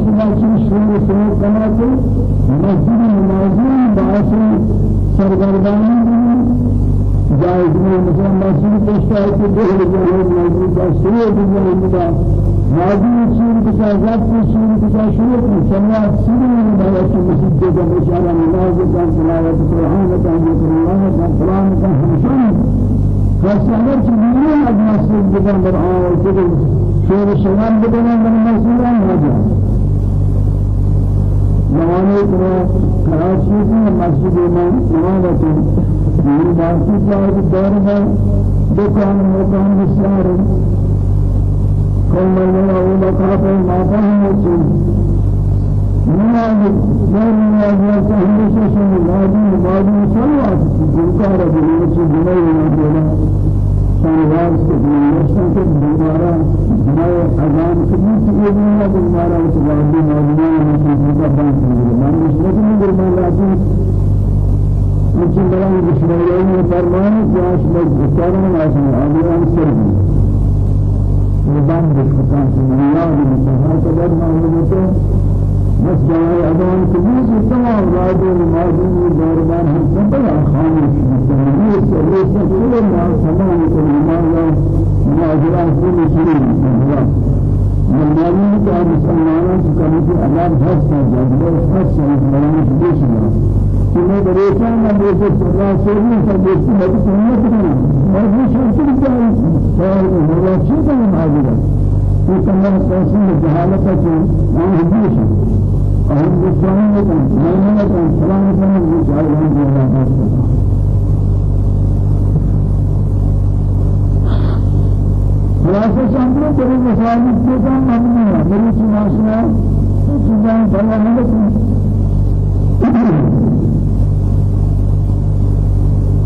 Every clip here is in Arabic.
سماشی شور سمو کما کو مسجد نمازی باسی سرگردانی جائز نہیں مثلا مسجد پشتا ہے کہ دو لوگ مسجد کا شور دنیا کا ماضی شور کا ذات سے شور کا شور کی سماع سر میں بڑا کہ مسجد کا اشارہ نماز کا صلوات قرآن کا ذکر اللہ کا سلام کا ہمشان فسالر چنین از مسجد بدن برآن و شور شمال بدن من مسجد آن موانے کو کراچی کی مسجد امام امامت یہ مسجد کا دور میں دکان مکان بسیار قوم اللہ و مقاف ماتا ہے۔ نماز نماز نماز ہمیشہ سے نماز نماز سلوات جنکار دنیا سے جنہی نماز سلوات سے جنہی نماز سے دوبارہ ہمارے اذان سنی سے یہ نہیں ہے کہ ہمارا اس واجب موجودہ مسجد کا بند ہے ہمارے مسجد میں درمیان لازم مجھے بڑا مشکل ہے فرمان کہ اس میں گزارنا لازم ہے اذان سر نظام دستان سے نیاز مسلمان کا بعد معلوم ہے مسجد اذان سنی سے تمام واجب موجودہ درمیان ہم سب خاموش ہیں یہ سب سے پہلے نام سلام کو ایمان مواجهات المسلمين المعلوم كان مسلمان كانوا في عذاب حسن جبل حسن مسلمان جيش كنا بريشان ما بيجي الله سيدنا فبيجي ما بيسمعنا كنا ما بيشوف كنا فهو شيء كان معذور وكنا نسمع جهالة كنا ما بيجي أهل الإسلام كنا ما كنا سلام كنا بيجي على خلاصہ چاہتے ہیں بڑے مسائل سے کام ممنوع ہے میری سماشنا چیزیں بھلا نہ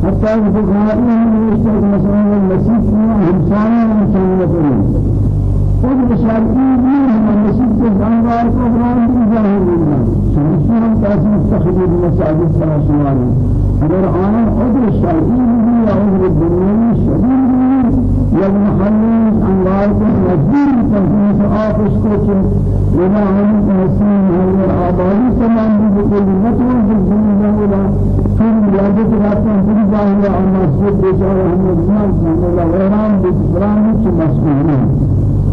حتى البخاري من يشتغل مثلا المسيح فيها همسانة ومسانة فيه قد بشاركين من المسيح تزعان وعلى قبران بإجاهه لله شمسنا تاسم استخدم المساجد سنة شواري أدر آنا قدر الشاركين بي عذر الدنيا شديد يا المحلين اللہ کو مجبور کرنے سے آپ اس کو کہ بنا ہم حسین ہے آبادی تمام بھی کو مطلب زمین میں ہوا پھر یادت رات میں پوری جائیں گے اور مسجد بیچارہ ہم انسان سامنے حیران بھی فرام کی مشغول ہیں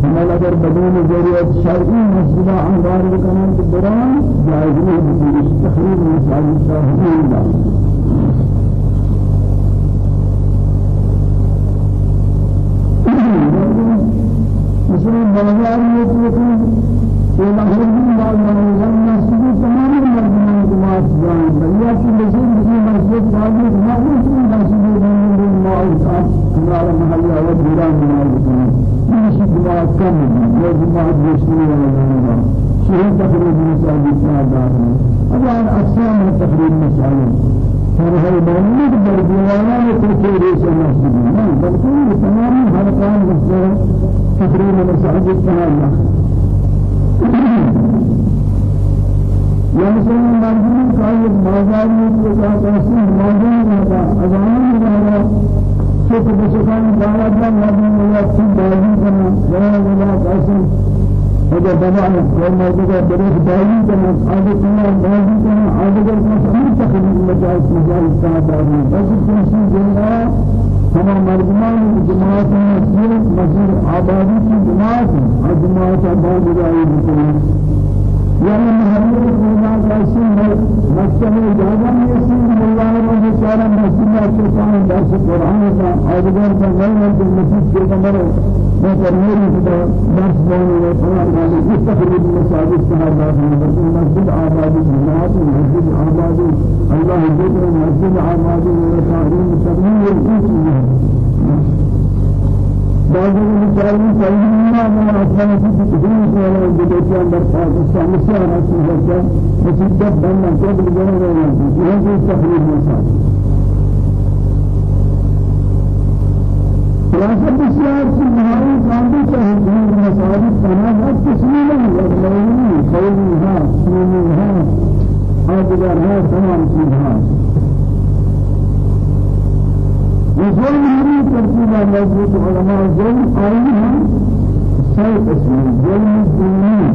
ہم اگر بدون ضرورت شرعی مسجد انوار کو کرنا تو بران جائز نہیں ہے تقریر میں ساری شاہدین اسلام بازار میں تو یہ محروم مال منظم مسجد تمام مردوں کو معاف جان بلیا کی مسجد کی مسجد والی محروم کی مسجد میں معاف ہمارا محلہ اور پورا منال کو یہ شد بات کم ہے یہ بات مشکل ہے لوگوں شہر تقریبا مساجد کا دار ہے اگر أقسام تقریبا مساجد. فرهای بانید بر دیوانان ترکی ریس مسجد نه بلکه تمام حرکان مسجد تقريبا سعد السلام يمسون مرجون قائد مازاري وتاساسي مازاري هذا أزمان هذا شوف بسكان بلاد ما مدن ولا في بالي كنا ولا ولا قاسم هذا بناء كل موجود بريش بالي كنا هذا كنا بالي كنا هذا كنا سميت كنا مجالس مجالس كنا بالي بس كل شيء جميل تمام مردمان جماعت مسجد مسجد آبادی کی جماعت ہے؟ جماعت آبادی رائی بکنی یعنی محمد قرآن کا سن ہے مکتب اجازہ میں سن اللہ نے بیچارہ مسجد اچھے سامنے درس قرآن کا آدگر کا غیر مسجد کے کمرے فرمائے کہ درس بانی و قرآن کا استخراج مساجد صحابہ مسجد آبادی جماعت مسجد آبادی الله ذكر مسجد آبادی و تعلیم تبلیغ کی چیز بعض المسائل سيدنا ما أصلا في تدريس ولا جديد عند الإسلام مسيرة مسيرة مسيرة بنا قبل جنة ولا هذا تحرير مسائل خلاصة بسيار في نهاية كانت تهديد مسائل تمام تسليما والمولين قولها سنينها هذا تمام سنها وظلم هذه ترتيب موجود علماء ظلم آئها سيد اسمه ظلم الديني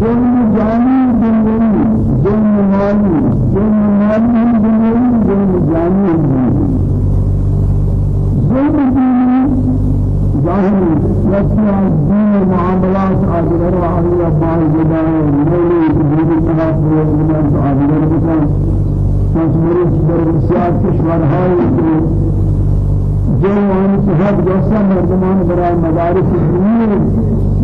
ظلم جاني دنيوي ظلم مالي ظلم مالي دنيوي ظلم جاني دنيوي ظلم ديني ظاهري يسمع الدين معاملات آجرة وعليا جدائي مولي تبريد التحاف وعليا آجرة مجموعه در بسیار کشورهای جو آن صحت جیسا مردمان برای مدارس دینی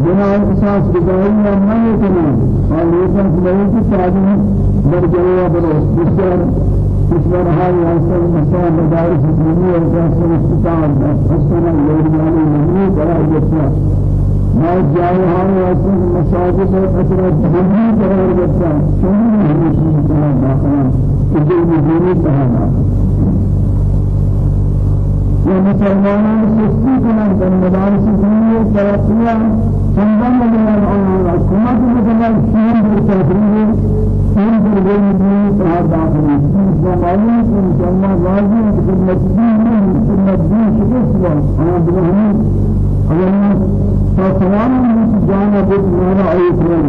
بنا أساس گزاری یا نہیں کریں اور لیکن نہیں کہ تعلیم در جلوہ برس بسیار کشورهای ایسا مثلا مدارس دینی اور جیسا استطاعت حسنا یوریانی ممنوع برای جیسا ما جائے ہاں ایسے مساجد اور اثرات دینی قرار دیتا چون چیز داخل كل مدينة تهانا ومسلمان سستي كمان من مدارس الدنيا ترقيا سنبان من العلماء كما مثلا شيء بالتدريب شيء بالدين تهانا داخل زمانه مسلمان غازي في المسجد في المسجد شكله أنا بقول أنا فسوان من جانا بيت مانا أي فريم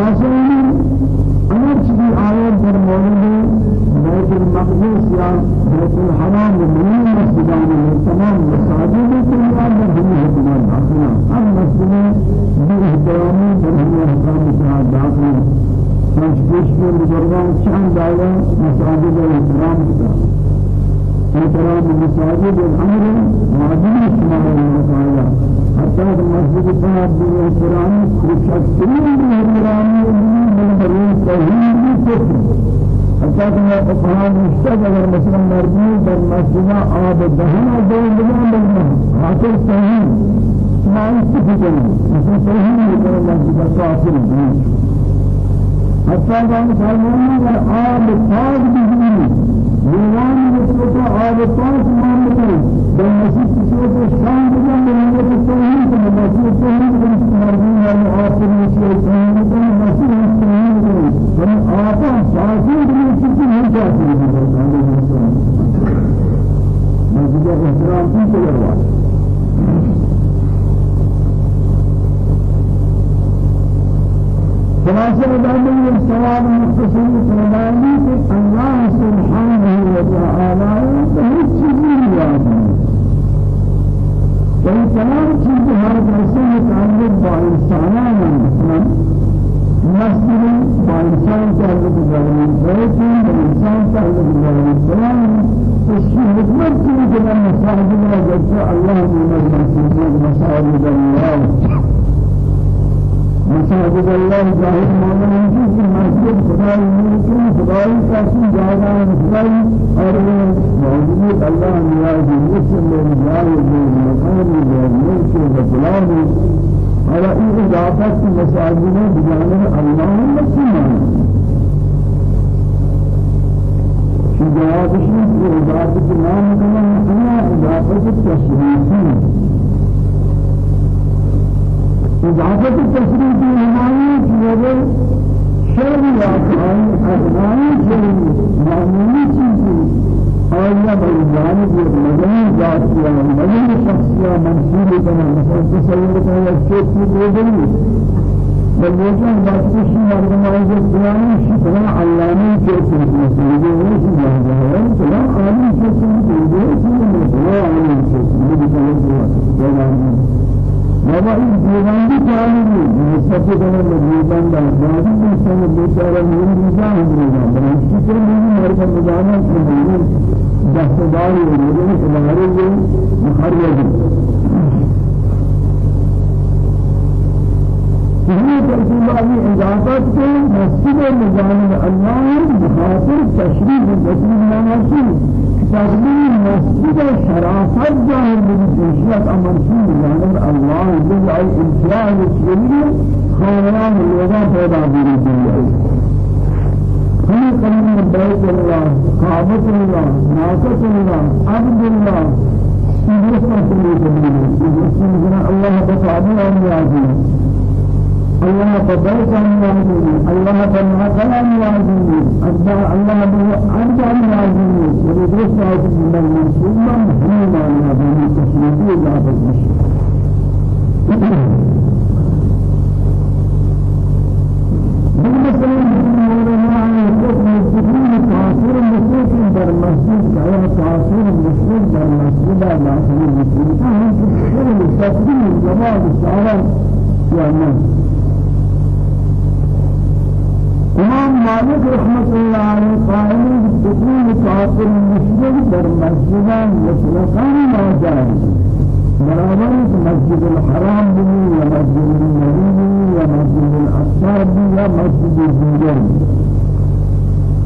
خلاصہ اگر چیزی آیت در مورد بیت المقدس یا بیت الحرام من مسجدان تمام مساجد الدنيا در ہمیں حکومت داخلہ ہر مسجد بھی احترامی در ہمیں حکام شاہد داخلہ تشکیش میں بزرگان چند دائرہ مساجد الاحترام کتا احترام مساجد الامر معدوم شمار المساجد حتى المسجد الصاد بالقرآن كشكرين بالقرآن من بريء توحيد كفر حتى كما القرآن مشتاق أگر مثلا مرجو در مسجد آب دهن دون دون دون حاصل توحيد ما يستفيد مثلا توحيد يقول مسجد كافر حتى كما سالمون آب پاک بجنی دیوان بسکت آب پاک مانتے در مسجد بسکت شان بجن مسجد التوحید من مسجد التوحید من آقا شاکی من مسجد من شاکی مسجد احترام کی چلے خلاصة دائما السوال مختصر فرماني کہ الله سبحانه وتعالى ہر کیسے متعلق با انسانان مثلا مسجد با انسان تعلق داریں بیت با انسان تعلق داریں سلام اس کی حکمت کی کہ مساجد میں جیسے اللہ نے مسجد مساجد اللہ مساجد الله ظاهر معنى ہے کہ مسجد خدای ملکی خدای کا سن جگہ خدای. اور موجود اللہ نیاز مسلم نیاز مقام ملک و بلاد على این اضافت مساجد بجانب الله مسلمان شجاعتش اضافت نام کنا أنا اضافت إضافة التشريف النمائي كيوه شر واقعي أغنائي شر معمولي چیزی؟ آیا بجانب یک مدنی ذاتیا مدنی شخصیا منصوب کنا مثلا تصور کنا یک چیز کی بلوچن باشی مردم آیه بیانی شکر علامه که سنجیده نیست جاهل فلان عالم که سنجیده نیست فلان عالم که سنجیده نیست بابا این دیوانی کاری نسبت کنه به دیوان دادی انسان بیچاره دیجا هم دیجا برای شکر نیم مرد مجانا که نیم دستداری نیم اداره مخرج یہ ترتیب والی اضافت کے مسجد مجانب اللہ بخاطر تشریف رسول مناسب تقدیم مسجد شرافت ظاہر بالجنسیت امرشی جانب اللہ بجعل امتیاز الشریع خانان الوضع پیدا بیری دنیا ہمیں قلم بیت اللہ قابط اللہ ناقت اللہ عبد اللہ سیدھے سنتے اللہ بتعبیر اور الله تبارك وتعالى الله تبارك وتعالى الله أرجع وعزيز ودرس عزيز من المنصوب محمد. هذه التشريعية لا تدرس بالنسبة تاثير المسجد در مسجد امام مالك رحمة الله عليه قائل دخول كافر المسجد در مسجدان مطلقا لا جائز برابر مسجد الحرام بني يا مسجد النبي يا مسجد الأقصى يا مسجد الزنجر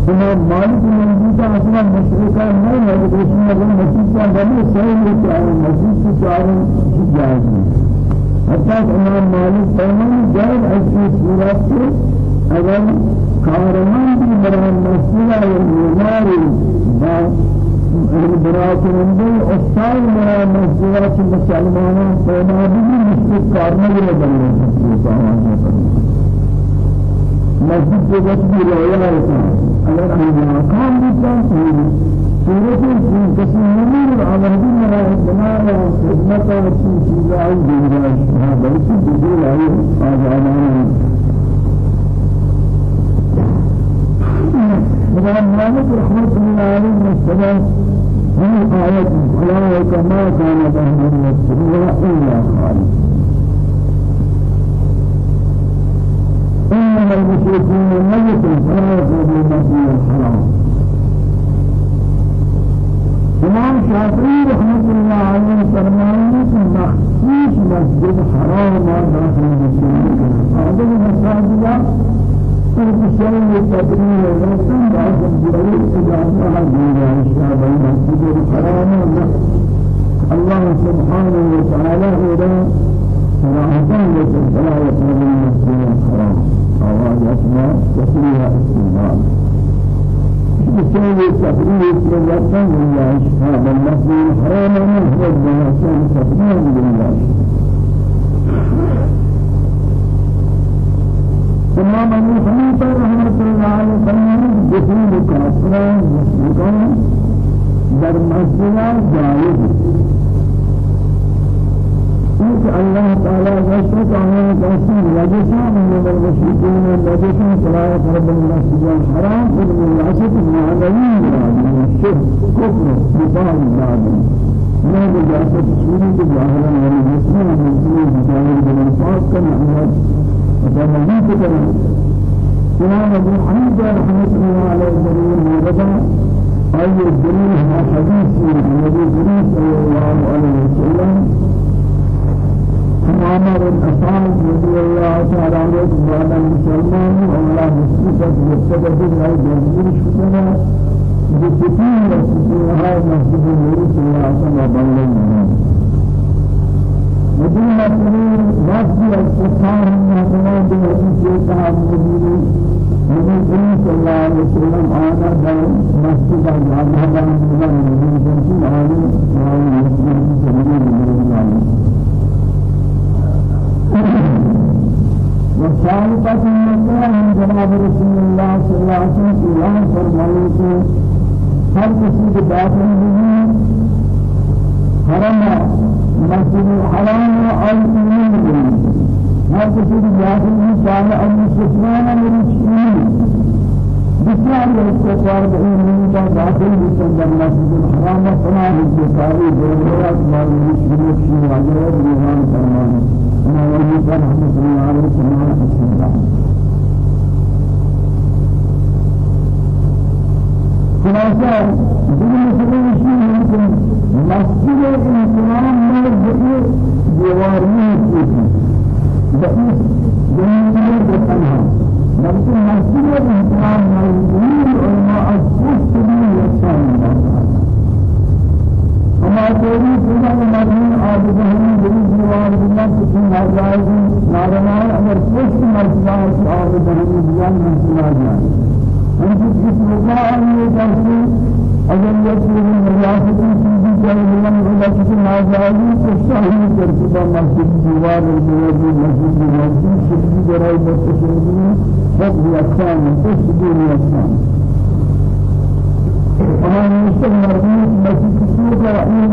امام مالك من جيتا أصلا مشركا نہیں ہے لیکن اگر مسجد کا بنی صحیح ہے کہ مسجد کی چاروں امام مالك فرمان جائز ایسی صورت اگر کارمان بھی برای مسئلہ بیمار با برای کنندے استاد برای مسئلہ کی مسلمانوں پیدا بھی مشکل کارمان بھی بدلنے مسجد کے وقت بھی رویا ہوتا اگر ہم مقام بھی چاہتے ہیں صورت قسم نمیر عمل بھی مرا بنا خدمت اور چیزیں آئی دیگر بلکہ بدل آئی آزادانہ مالك رحمة الله عليه والسلام هي آية أولئك ما كان لهم من الدنيا إلا خالد إنما المشركون ميت فلا يقربوا المسجد الحرام إمام شافعي رحمة الله عليه فرمانه مخصوص مسجد حرام ما داخل المسجد هذا المساجد الشيء التدريب ولكن بعض إجابة هذه الأشياء بين المسجد الحرام الله سبحانه وتعالى إلى صراحة وتعالى يقول المسجد الحرام أواد أسماء وفيها استعمال الشيء التدريب ولكن الله المسجد الحرام هو الجنة تدريب لله امام ابو حنیفہ رحمۃ اللہ علیہ فرماتے دخول کافران مشرکان در مسجد جائز إنك الله تعالى يشرك عنه قسم وجسا من المشركين وجسا فلا يقرب المسجد الحرام العشق المعنوي من الشرك كفر بطال البعض ما بجاسة سوري جاهلا ولمسلم من جاهل بالإنفاق كما كذا إمام أبو حنيفة رحمة الله عليه الدليل مرضى أي الدليل ما حديث النبي صلى الله عليه وسلم عمر الأصحاب رضي الله تعالى عنه بعد المسلمان والله مسلمة يبتدأ بالله جميل شكرا بكثير من هذا مسجد النبي صلى الله عليه وسلم بهذه الكتاب مدينة النبي صلى الله عليه وسلم آنا دار مسجد الجامع من المدينة في عالم وعالم مسجد سبيل الله وصالحة المكان من جناب رسول الله صلى الله عليه وسلم إعلان فرمائے ہر کسی کے داخل نہیں حرم مسجد الحرام والإيمان به هذا يسير جاهل قال أبو سفيان من الشيء بسيار الاستغفار بإن من داخل بسندر مسجد الحرام فناه الجساري بإمرات مال المسلمين في واجهة بيان فرمان ما وجد رحمة الله عليه سماع السلام خلاصة بالنسبة لشيء مسجد الإسلام من الجئ جواريه جميل بطنها لكن مسجد الإسلام الجئ علماء الصف به يستعين وما تريد إلا المرمين عابدهم جميل جوار بالله كتن هجائز نارمان أمر صف مسجد عابدهم بيان مسجد أنت الله أن يتحسن أجل يكون الرياضة في جاي من الغلط ما جاي تستحي ترتيب مسجد جوار المسجد مسجد مسجد شكل جراي مستشفى فوق الأقسام تسجيل الأقسام أنا مستمر مسجد سوق رأي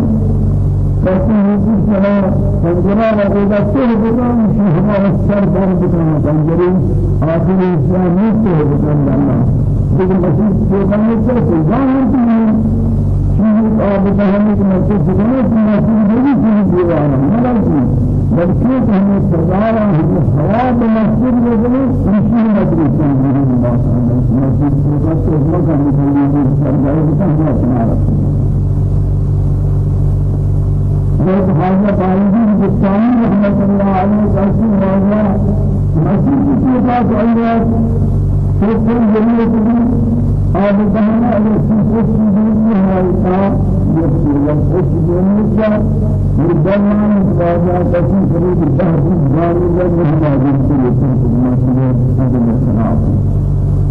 لكن يجي سلام فنجرا لغيرا كل بكم في هذا السر دار بكم فنجرين آخر إسلامي كل بكم الله لیکن مسیح کو کرنے سے جان آب بہانے کے مسجد کرنے کی مسجد بھی چیز دیوانا مگر کی بلکہ ہمیں سزارا ہمیں ثواب مسجد میں بنے اسی مدرسے سے میری بات ہے مسجد کو کرتے ہیں مگر ہمیں سرگاہ بتا ہوا سنا جب حاجہ بائی بستانی رحمت اللہ علیہ وسلم مسجد کے پاس اللہ فكر جميع آب دهنا على سيف سيدي هايتا يبكي وفش جميع مدمان راجع تسي فريد الدهر جاري لجهة جمسي يسير ما سيد هذا السلام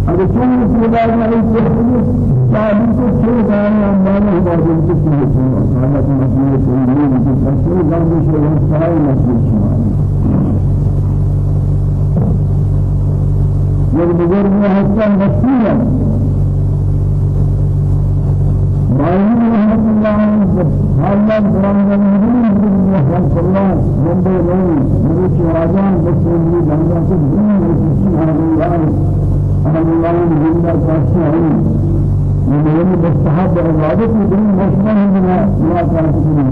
اگر چون خدا نے اس صاحب کو چھوڑ دیا ہمارے ہمارے کو چھوڑ دیا حالت مسئلے کو نہیں کہ اصل گانے سے سارے مسئلے چھوڑ والبزرگ حتى مسؤولا باين رحمة الله حالا قرآن المدين بن خلق الله جنبه لي مروش راجان بسم الله بندا سے دین وسیع الله أهل الله جنبه كاسعين من مستحب عبادة دين مشمل من ما كاسعين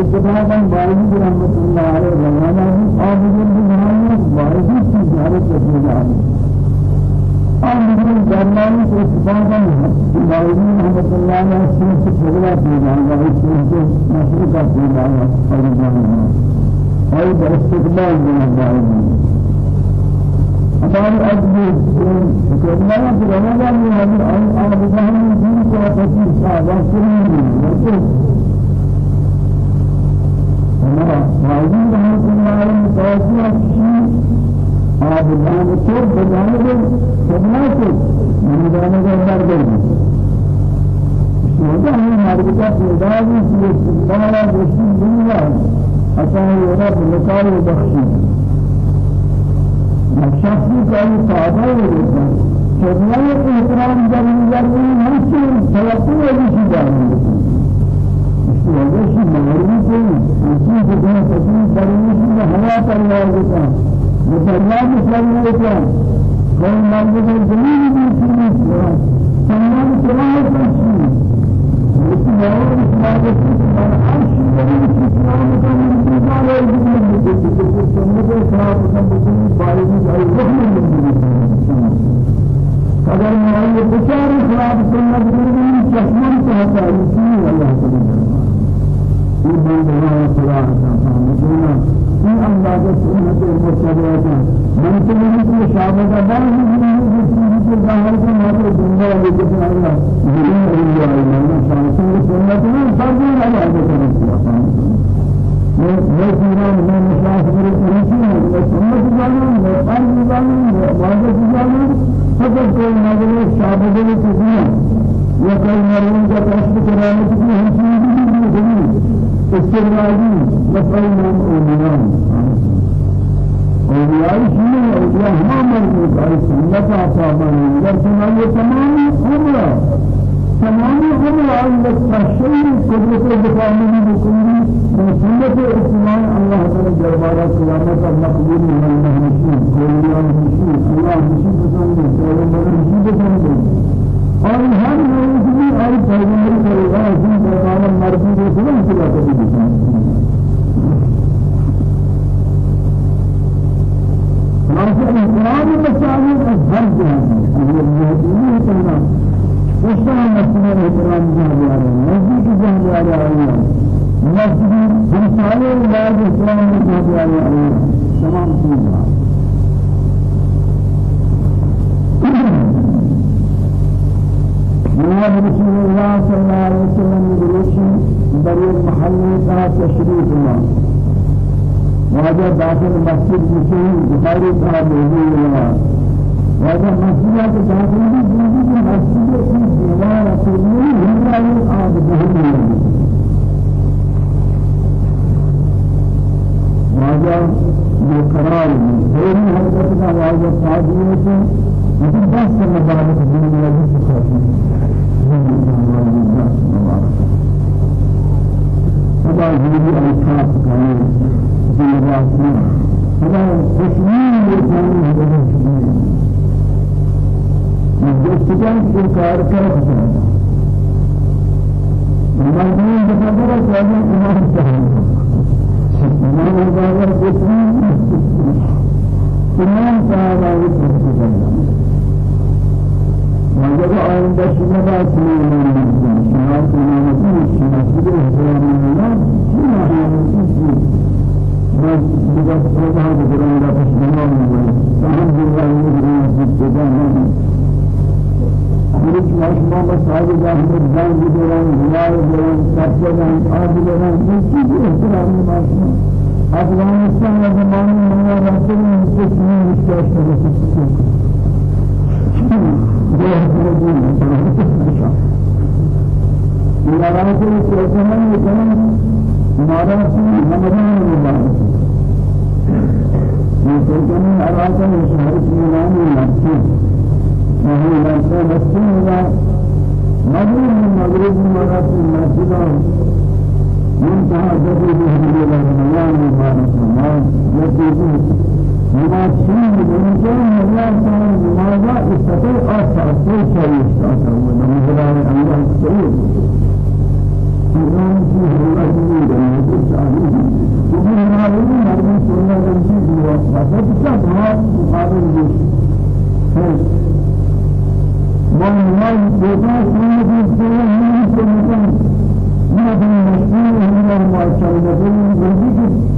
اتفاقا باين رحمة الله عليه روانا آبدين بجهانا باين في جهالة تسمى آمین درمان سے استفادہ باوجود رحمت اللہ نے سن سے جھگڑا کیا ہے اس سے مشرقہ کیا ہے اور جان اور استقبال میں باوجود ہمارے أجل کرنا ہے کہ رمضان میں ہم آب جہان دین کو تفسیر ساده کریں ہمارا باوجود رحمت اللہ نے آب جان تو بجانب خدمات من جانب اندر گئی شهدا ہے مارکتا پیدا ہوئی کہ استقبالا دوسری دنیا عطا رب لقاء بخشی شخصی کا یہ فائدہ ہے خدمات احترام جانب جانب ممکن توقع ہے کہ جانب وجه شيء مغربي کوئی اسی کو تکلیف کرنے کی ہوا پر لگتا مسلمان مسلمان الإسلام وإن مرضى الجميع بالسنة سلمان سلام التشريع الإسلام الإسلام الإسلام العرش الذي الإسلام كان الإنسان يجب أن يكون السنة الإسلام كان بارد أي رحمة من اگر ہماری بچار خلاف سنت گروہ چشمن چاہتا ہے اسی اللہ تعالی یہ بندہ ہے خدا تعالی این اندازه سنت متبعات من کی شامل بعض من چیزی که ظاهر کو مات دنیا لیکن اللہ دین اللہ اللہ شان سنت میں فرض ہے اللہ میں پورا میں مشاہدہ کرتی ہوں میں سنت جانوں میں فرض جانوں میں واجب جانوں فقط کوئی مجلس شامل ہے کہ یا کوئی مریم کا کشف کرانے کی ہم چیز بھی استغراضي لقينا الأولياء أولياء. شيء أولياء ما مرجو كاي سنة أصحابنا لكن هذا تمام عمره. تمام عمره. عندك شيء. قدرة من بكل سنة الإسلام الله تعالى جربارا قيامة مقبول من الله مشين كوليان مشين الله مشين بسنة كوليان مشين بسنة اور ہر لوگ بھی آئی پیغمبر کرے گا اسی پرکار مرضی کو سلام کیا کرے گا خلاصہ القرآن ہر جہاں اگر موجود ہے وشتها مسئلة الإكرام جهة على نزيك جهة على مسجد بمثال الله الإسلام جهة على تمام سيدنا جناب رسول الله صلى الله عليه وسلم بروشي بريد محل کا تشریف الله وهذا داخل مسجد مسلم بخاري کا موضوع الله وهذا مسجد داخل مسجد مسجد في ديوان كله من آب بهم وهذا مقرار غير حركة وهذا صادقة مثل بس مبارك من الذي سخافي هذا هو كار ممكن بخبر كذا إمام سهل إمام بابر كتير إمام سهل وجب أن تشمل سنين شمال سنين شمال سنين شمال سنين بس بس هذا الكلام لا تشمل سبحان الله وبحمده سبحان خروج ماشما مساجد جاهد جان بدران هلال بدران سبزان آب بدران این چیز احترام ماشما افغانستان و زمان من رفته این کسی نمیشه شده ده منتهى جديد به إلى الميان مبارك الله من كان الله تعالى لماذا استطيع أسرع شيء شيء استطاع ونمزل على الله السعيد إمام فيه الله جميل المسجد شعبه ومن صلى الله عليه وسلم وصفات شعبها مقابل من مال بوتا سنة بسيطة من سنة ما في مشكلة من سنة الله سبحانه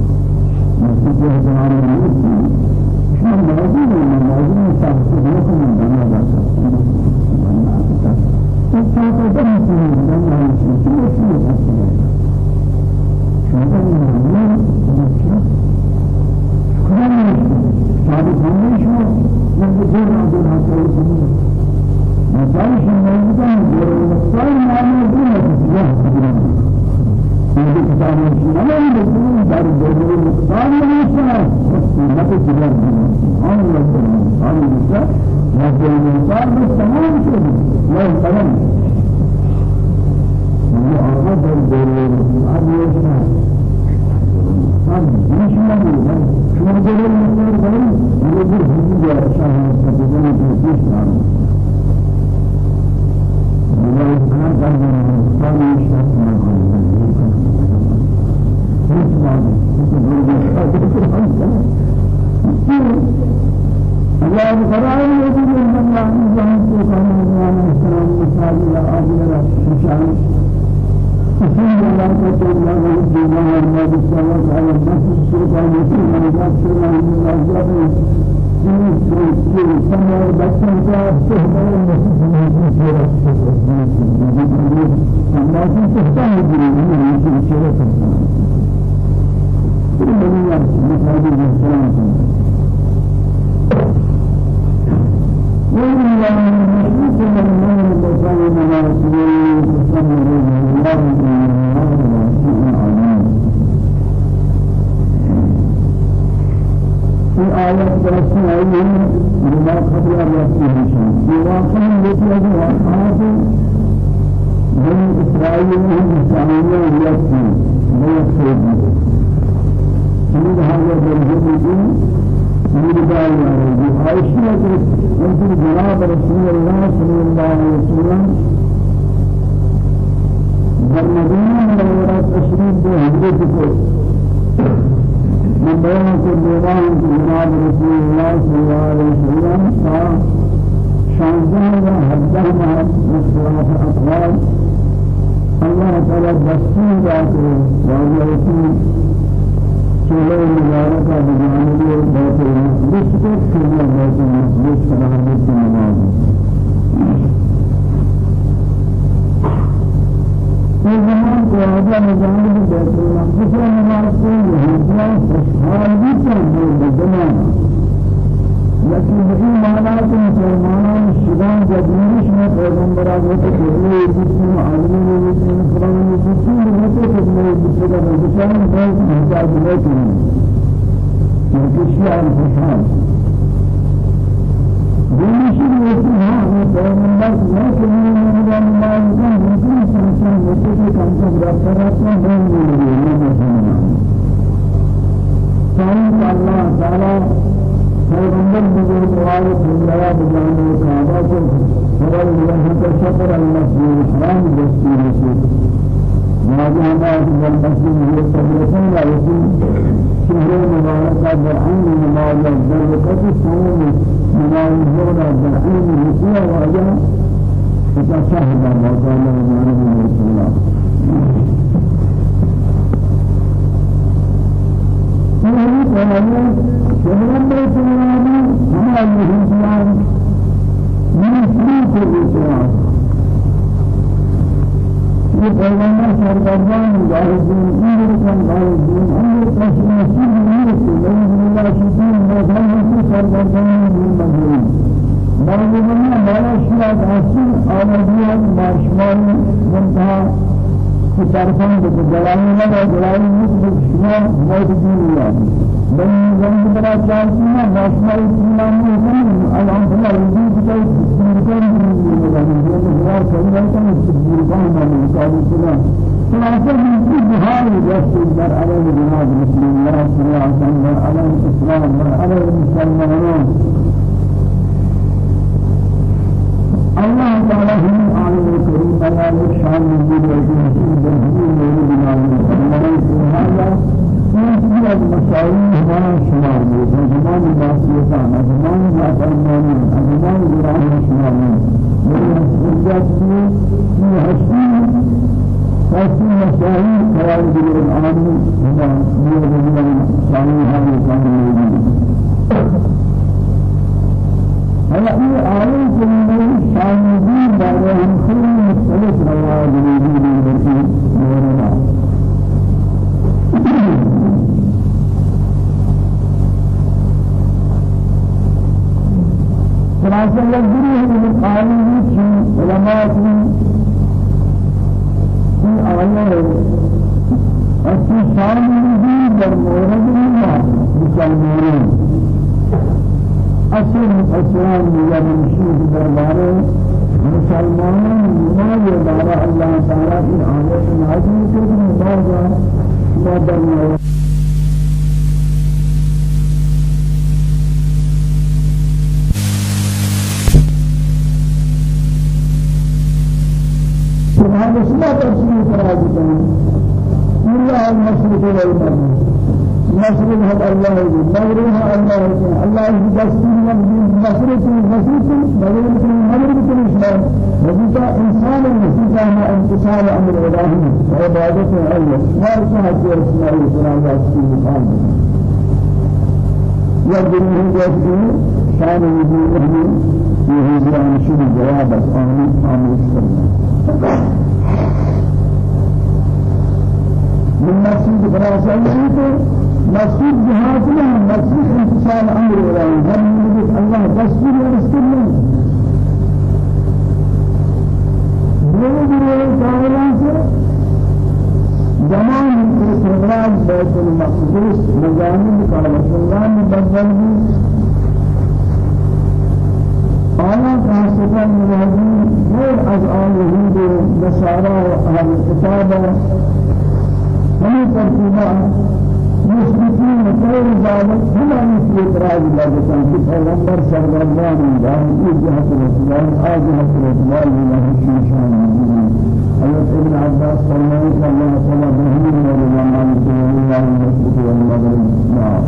إسرائيل هم إسرائيل يكفي لا يكفي من هذا الجزء ميردان يعني عائشة أنت جناب رسول الله صلى الله عليه وسلم در مدينة منورة تشريف به حضرت کو من بيان كردوان جناب رسول الله صلى الله عليه وسلم تا شانزان و حدہ ما مختلف اقوال الله تعالى دستور ذاته واجهته سورة مباركة بجانب بيت المقدس کو سورة بيت المقدس فنحمد النماز في زمان کو آجا مجانب بيت المقدس نماز کو یہودیاں خوشحال بھی چاہتے ہیں لكن بهي معنى مسلمان الشيطان جديش ما پیغمبر آگے کہ یہ جسم عالمی جسم قرآن کہ میں جسم کا بچان بہت محتاج کہ کسی اور خوشحال دینش یہ ہاں پیغمبر نہ کہ میں نماز کا ممکن سنسان ہوتے کہ کم سے کم رفتہ نہیں ملے اللہ تعالی پیغمبر بزرگ وارد دنیا بجانے صحابہ کو خبر اللہ کا شکر المسجد الحرام دستور سے واجہ ہمارے المسجد یہ تبرکن لا يكون شهر مباركة برعين نماز الزرقة صوم نماز الزرقة برعين رسول واجہ فتشهد موضوع الله رسول الله سوري قرآن شهران بيت الله هم الهنديان من سوري الإسلام یہ پیغمبر سرکردان مجاہدین امرکن مجاہدین أمر کشی نصیب نیست لیکن اللہ شدین مجاہدین سرکردان مجاہدین مرمومنا مالا شیعات حسین آمدیان مارشمانی منتها في طرفان بجلالي ما جلالي مثل شما موت الدنيا بل جنب برا جالسنا باشما الإسلام من الحمد لله رضي بكي تسميركم من الله كريم كم تسميركم من كارثنا خلاصة من كل بحال جسد در على جناب رسول الله صلى الله عليه وسلم على الإسلام على المسلمين الله تعالى هم عالم الكريم بيان الشان من وجهه بالدين والبلاد الله هذا من المسائل هما شمال زمان باسيطان زمان جاءمان زمان جرام شمال من الحجات في حسين حسين مسائل قواعد العام هما من الشان هذا كان هلا هي آية من شامدين بارهم كل مختلف رواد الوجود التي موردة خلاصة يجري من قانون في علماء في آية أصل شامدين بالمورد الله مسلمين اصل اسلام یا منشور دربارے مسلمانوں نماز دارا اللہ تعالی کی آیت نازل کے نماز یا درمیان هذا اسمه تفسير فراغ الله المشرك والمغرب مشرق هذا الله مغرب هذا الله. الله دستور مشرق مشرق مغرب مغرب كنيشنا وجدت إنسان مسيطة ما انتصار أمر إلهي. وعبادة الله. وارث هذه الأسماء والصلاة والسلام يقدرون جسدي شان وجوده في هذا شو جواب آمين آمين من مسجد فراسة مسجد جهاد له مسجد انتصال أمر إلهي هم يقول الله ورسول دو دو تعالى زمان استقرار بيت المقدس مجانب قال الله بدل آیا خاصتا مراجعین غیر از آن یهود و نصارا و أهل کتاب همین ترتیبا مشركين غير ذلك هم مثل اعتراض لازم في پیغمبر سرگردان جان کی جهت رسول آج جهت رسول الله شیشان حضرت ابن عباس فرمائے کہ اللہ تعالی بہن اور زمان کے اللہ مسجد والمغرب نعم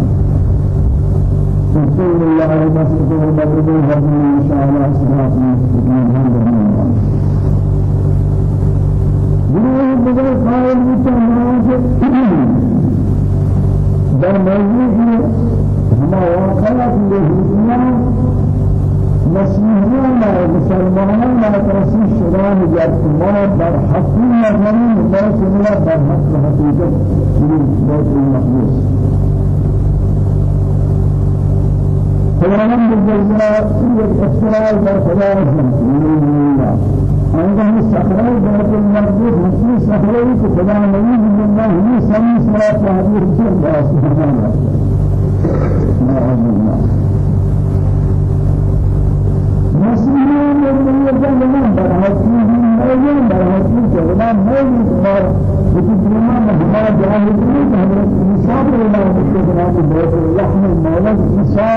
رسول الله المسجد والمغرب ان شاء الله صراط المستقيم هذا گروه دیگر قائل بودن در موضوع ہما واقعات لہدنا مسیحیان مسلمانان لا ترسی شران جرتما در حقیقت نمی موسیقی در حق حقیقت بیت المقدس خداوند جل یک اختراع در خدا الله عندهم الصخرة بيت المقدس مثل صخرة كفلا نبي من الله هي سمي هذه الرسول سبحان الله مسلمين من يجمعون برهتين ميلين برهتين جلنا ميلين بار وتجمعنا مهما جاهدين حضرت عيسى الله بكرة بيت اللحم المولد عيسى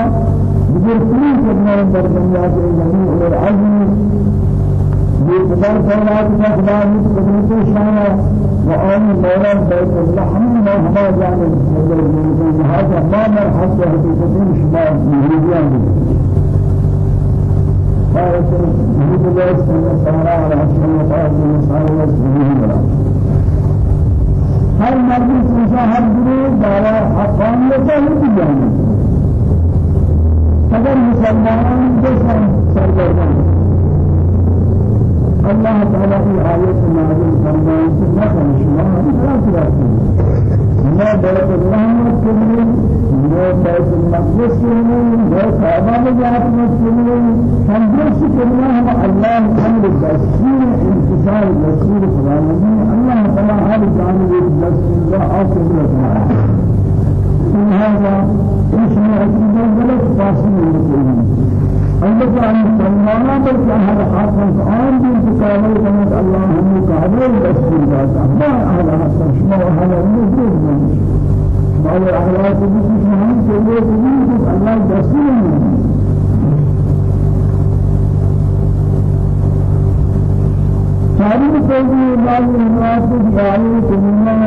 بجر كل جمعنا برمجات الجميع العزيز بقدر فولاد خدا قدرت شان وآن مولا بيت اللحم ما هما جانب هذا ما مرحب حقيقة شما مهريان قالت الله وقال من وسبعين هر مرد سوشا هر گروه دارا حقانیت ہے جانب اگر مسلمان جسم سرگردان الله تعالى في آية نازل فرمان نحن شما لا ما بيت الرحمة كمين ما بيت المقدس كمين ما كعبة جات كمين هم بس كمين هم الله أمر بسير انتصار بسير فرمان الله تعالى هذا جانب بسير آخر الله هذا اسمه أكيد غلط فاصل من البته ان مسلمانان پر هر حاکم آن دین کامل کنند الله هم کامل دستور داد ما أهل حسن شما أهل نزول من ما أهل بيجي شما كله بيجي الله دستور تاریخ کوئی مال مناسب جائے تمنا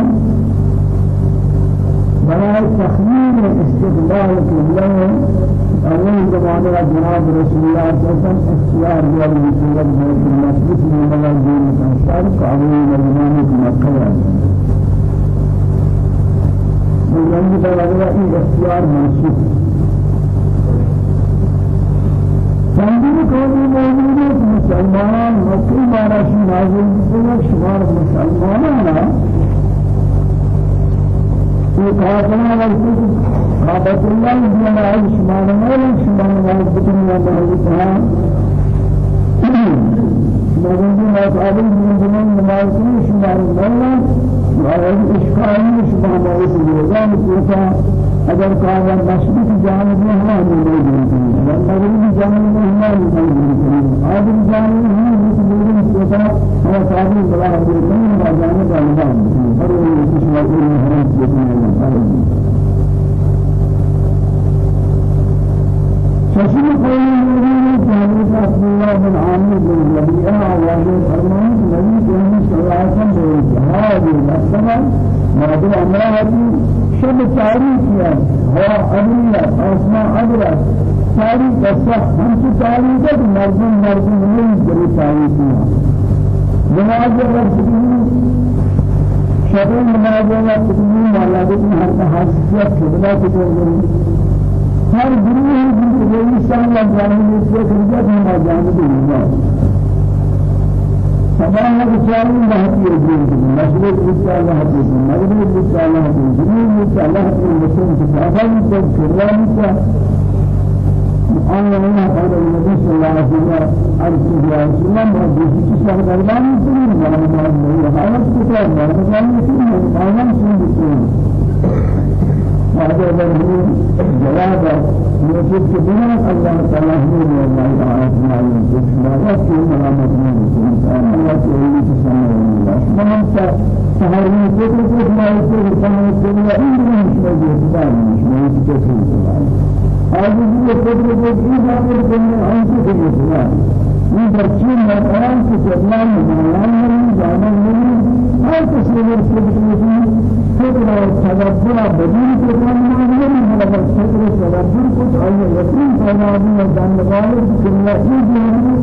برای تخمین استقبال الله أول زمانة جناب رسول الله صلى الله عليه وسلم اختيار دیا بسورة بيت المسجد من ملا دين الأنصار قابل زمانة مكة من بلغنا إيه اختيار منسوخ تنظيم قومي موجود مسلمان مكي مارا شنازل بسورة شمار مسلمانا قاتلنا والكتب بابت الله بنا عيش ما نمال شما نمال بكنا بهذا مجنون ما قابل من زمان نمال كل شما نمال وهذا إشكال شما نمال سيدنا كوتا اگر کار مسجد جانب میں ہم نہیں دیتے ہیں مغربی جانب میں ہم نہیں جانب میں ہم نہیں دیتے ہیں ہم صاحب بلا دیتے ہیں جانب اللہ ہر وہ کچھ وقت میں ہم دیتے ہیں فشل قول المؤمنين كان عبد الله بن عامر بن ربيعة وهو فرمان النبي صلى الله عليه وسلم بالجهاد والسماء ما شب تاریخ ہے ہوا ابریہ آسمان ابرہ تاریخ بسا ہم سے تاریخ ہے مردم مردم نہیں جلی تاریخ ہے۔ جناب رب شب نماز و تقدیم والا بھی ہر حاصل خدمت کو ہر گروہ کی انسان لا جاننے سے خدمت نہ جانتے سبحان الله لا يجوز مشروع بالله لا يجوز مغرب بالله لا يجوز جنوب بالله لا يجوز مسلم كتابان كرام آن الله قال النبي صلى الله عليه وسلم أرسل الله ما بيجي كسر دربان سنين ما ما ما حالات كتاب ما ما سنين ما ما سنين هذا هو جواب يوسف كبير الله تعالى هو الله يوسف ما يكفي ملامة من الإنسان الله تعالى تسمى الله سهرني كتير كتير ما يصير كمان كتير إنه مش موجود كمان مش موجود كتير هذا هو كتير كتير ما يصير كمان أنت كتير این بچه مردان که جوان می‌رین جوان می‌رین هر کسی رو فکر و تدبیر بدون که کام نمی‌کنی مگر فکر و تدبیر کن آیا یقین پیدا می جانبال سنتی جهانی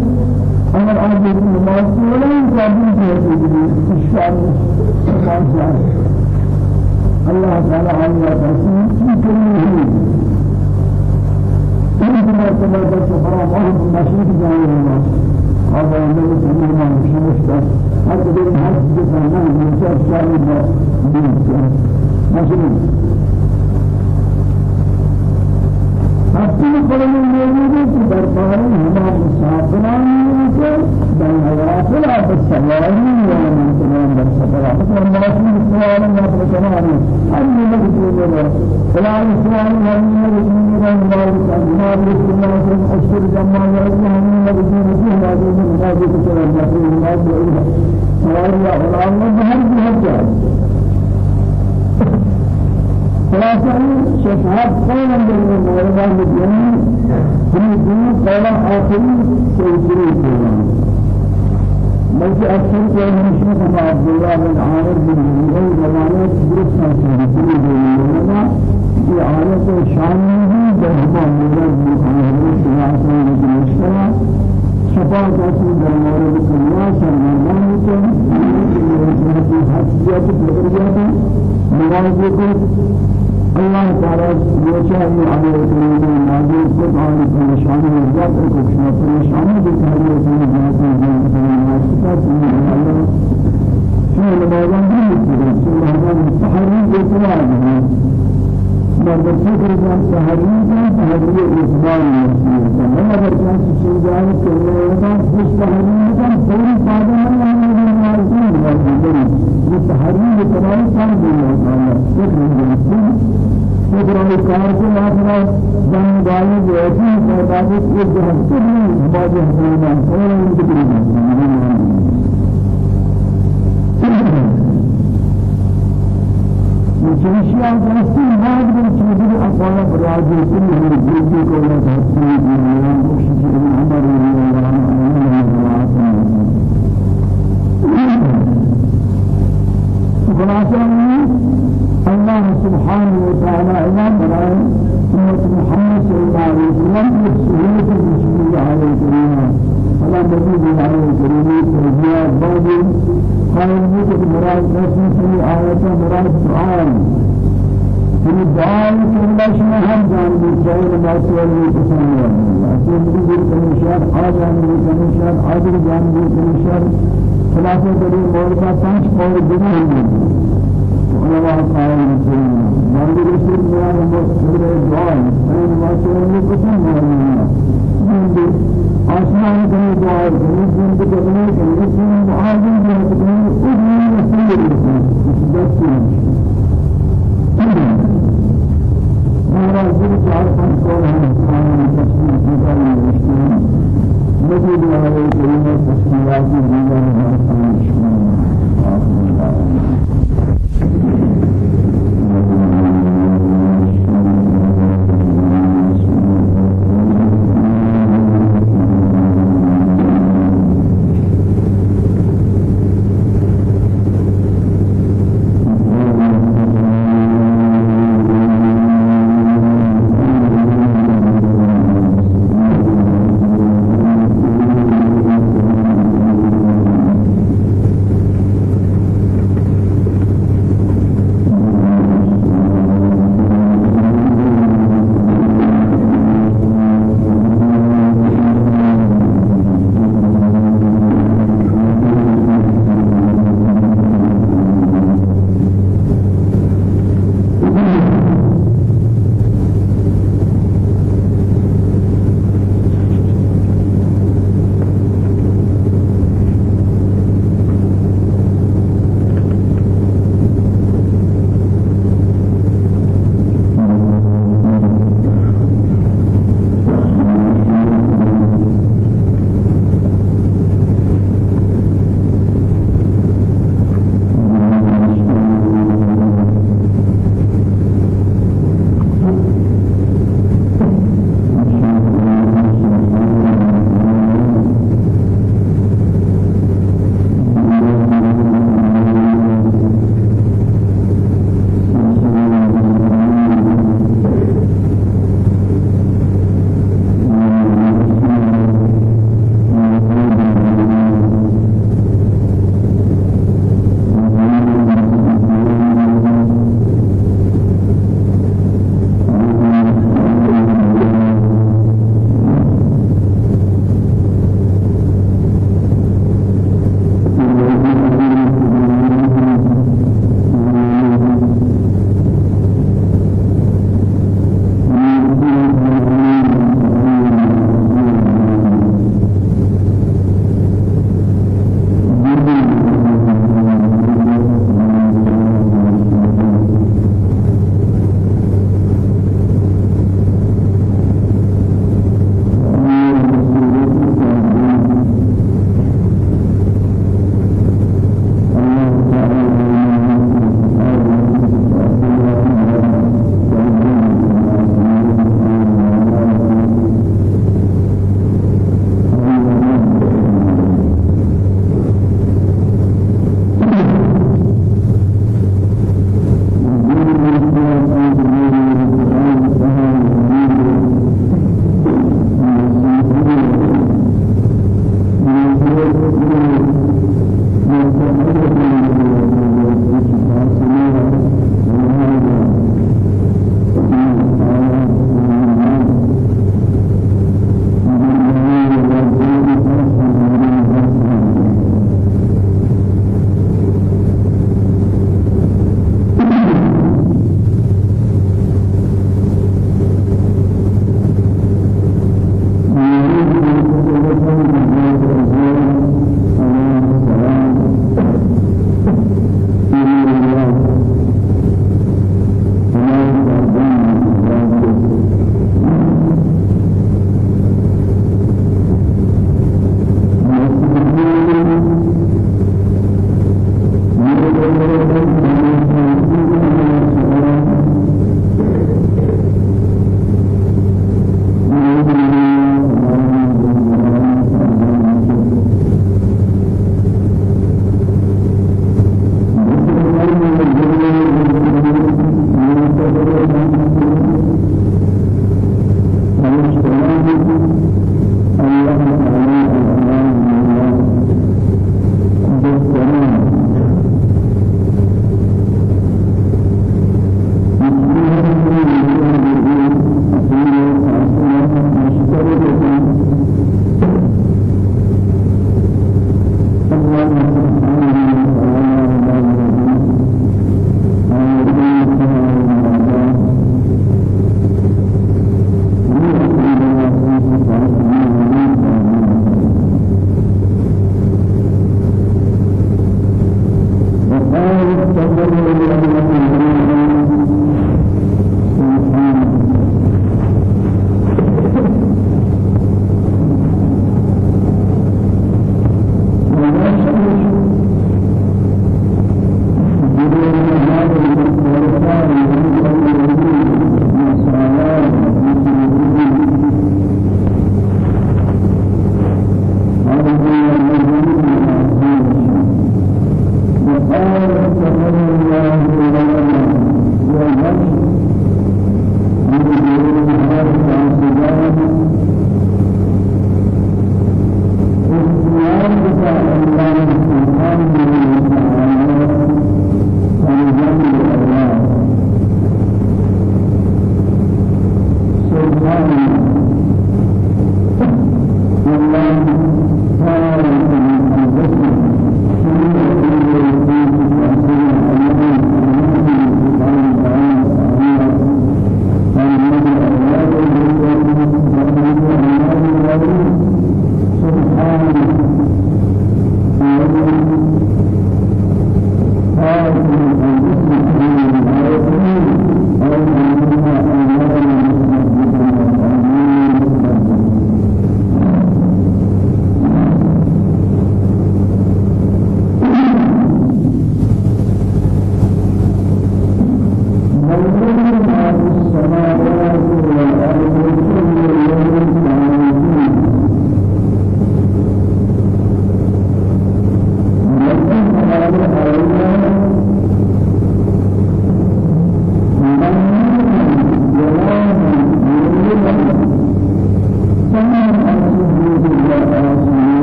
اگر آج نماز پڑھیں قابل جهانی اشاره نماز الله تعالى عليه وسلم في كل كل ما سمعت الصحراء وهم مشيت جاهلين هذا الذي سمعنا مشمشتا حتى بين الجسم من يشاف شامل من حتى قول المولود في دربار هما مسافران سے بين حياتنا بالسواري ولا من تمام بالسفرات فما في سوال ما تكلم أن نجد فلان سوال ما نجد من الله ما نجد من الله أشكر جمع الله من نجد من الله من الله كتير ما في الله سوال يا الله بهر بهر خلاصة شفاعت قولا بالمولى بالجنة هم دون قولا آخرين سيسري قولا بلکہ اکثر کو ہمیشہ کما عبداللہ بن عامر بن مغل زمانے درست کی گئی ہے کہ آیت شان بھی بہما مدد مخالفہ سیاست میں مشکلہ شفاعت اصل در مورد کلیا سرمایہ کو حسیت درجات مواجهه کو الله تعالى يشاء على الكريم نازل سبحان الشان الذات وكشف الشان بكهذه الذات الذات الناسكة من الله في الموضوع ده سبحان التحرير بالقرآن مرد فكر كان تحرير كان تحرير إثبات المسيح ما أقدر كان شيء جاي كله كان مش تحرير كان فوري بعد ما الله نازل التحرير تمام كان بالله فكر فكرة كار کو آخرا جن گالی جیسی عبادت کو جہت بھی عبادت ہونا اور ان کی مجھشیا جیسی بعد میں چیزیں اقوال براجی کی ہے جیسی کو نہ تحسین دنیا کوشش کرنا ہمارے خلاصہ الله سبحانه وتعالى إمام براي سنة محمد صلى الله عليه وسلم سهولة المسلمين على الكريمة فلا مزيد على الكريمة تربية بعد قال الموت مراد نفسي في آية مراد سؤال في الدعاء كلمة شما هم جان بالجاهل ما سؤال يتسمى أكيد بيجي كمشار آجان بيجي كمشار آجر جان بيجي كمشار خلاصة كريم مورد پانچ اور دنیا علماء قائل مسلم مرد رسول الله